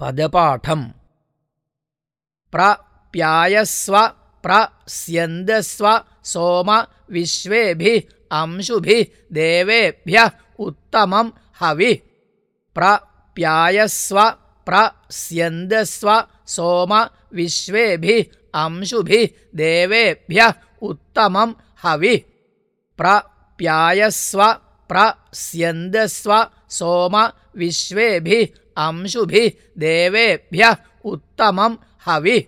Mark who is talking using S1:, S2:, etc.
S1: पदपाठम्। प्रप्यायस्व प्रस्यन्दस्व सोम विश्वेभिः, अंशुभिः, देवेभ्यः उत्तमं हविः। प्रप्यायस्व प्रस्यन्दस्व सोम विश्वेभिः, अंशुभिः, देवेभ्यः उत्तमं हविः। प्रप्यायस्व प्रस्यन्दस्व सोम विश्वेभिः अंशुभिः देवेभ्यः उत्तमं हविः